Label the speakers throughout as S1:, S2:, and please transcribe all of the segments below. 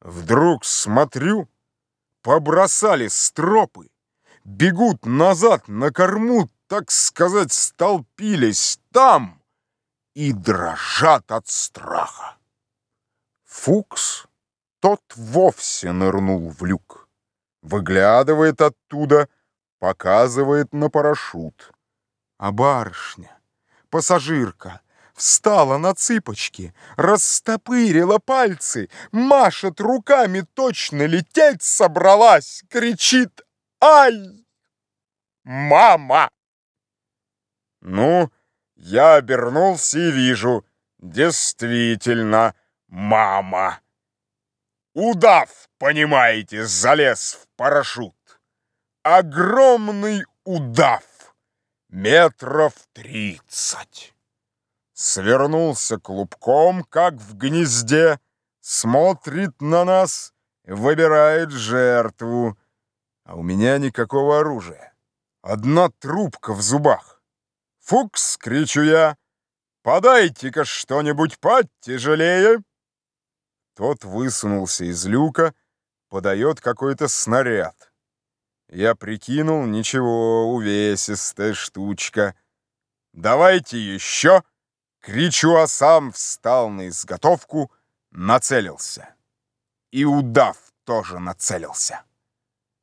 S1: Вдруг смотрю, побросали стропы, бегут назад на корму, так сказать, столпились там и дрожат от страха. Фукс, тот вовсе нырнул в люк, выглядывает оттуда, показывает на парашют. А барышня, пассажирка, встала на цыпочки, растопырила пальцы, машет руками, точно лететь собралась, кричит «Ай! Мама!» Ну, я обернулся и вижу, действительно, мама. Удав, понимаете, залез в парашют. Огромный удав, метров тридцать свернулся клубком, как в гнезде, смотрит на нас, выбирает жертву. А у меня никакого оружия. Одна трубка в зубах. «Фукс!» — кричу я. «Подайте-ка что-нибудь потяжелее!» Тот высунулся из люка, подает какой-то снаряд. Я прикинул, ничего, увесистая штучка. «Давайте еще!» Кричу, а сам встал на изготовку, нацелился. И удав тоже нацелился.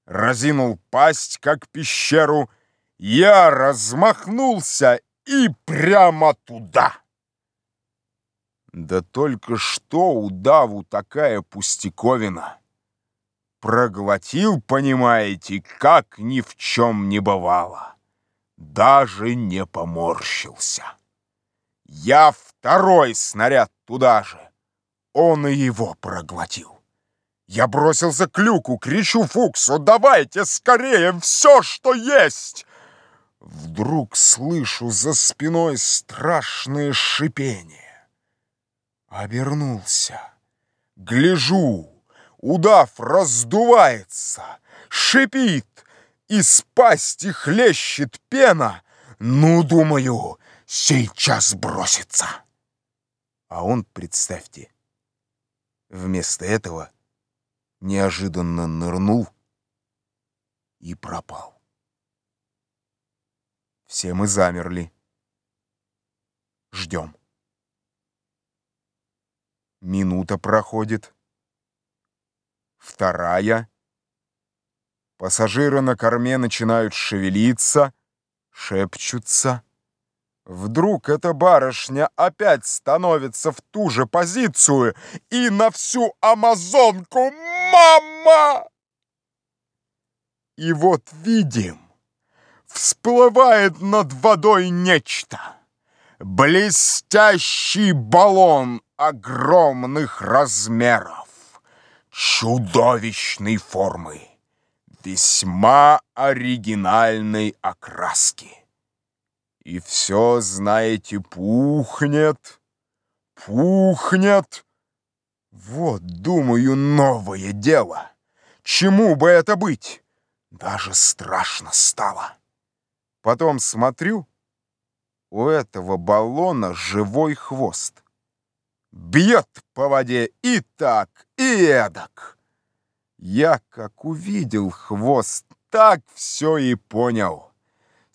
S1: Разинул пасть, как пещеру, я размахнулся и прямо туда. Да только что удаву такая пустяковина. Проглотил, понимаете, как ни в чем не бывало. Даже не поморщился. Я второй снаряд туда же. Он и его проглотил. Я бросился к люку, кричу Фуксу, давайте скорее все, что есть. Вдруг слышу за спиной страшное шипение. Обернулся. Гляжу, удав раздувается, шипит, из пасти хлещет пена. Ну, думаю, сейчас бросится. А он, представьте, вместо этого неожиданно нырнул и пропал. Все мы замерли. Ждем. Минута проходит. Вторая. Пассажиры на корме начинают шевелиться, шепчутся. Вдруг эта барышня опять становится в ту же позицию и на всю Амазонку «Мама!» И вот видим, всплывает над водой нечто. Блестящий баллон огромных размеров, чудовищной формы, весьма оригинальной окраски. И все, знаете, пухнет, пухнет. Вот, думаю, новое дело. Чему бы это быть? Даже страшно стало. Потом смотрю, у этого баллона живой хвост. Бьет по воде и так, и эдак. Я, как увидел хвост, так все и понял.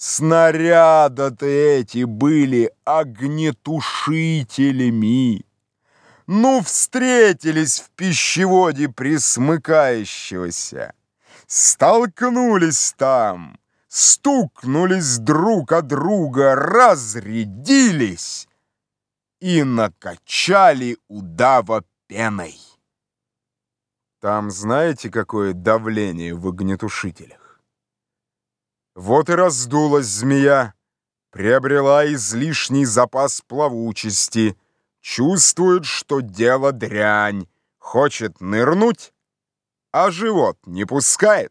S1: Снаряды-то эти были огнетушителями. Ну, встретились в пищеводе присмыкающегося. Столкнулись там, стукнулись друг от друга, разрядились и накачали удава пеной. Там знаете, какое давление в огнетушителях? Вот и раздулась змея, приобрела излишний запас плавучести, чувствует, что дело дрянь, хочет нырнуть, а живот не пускает.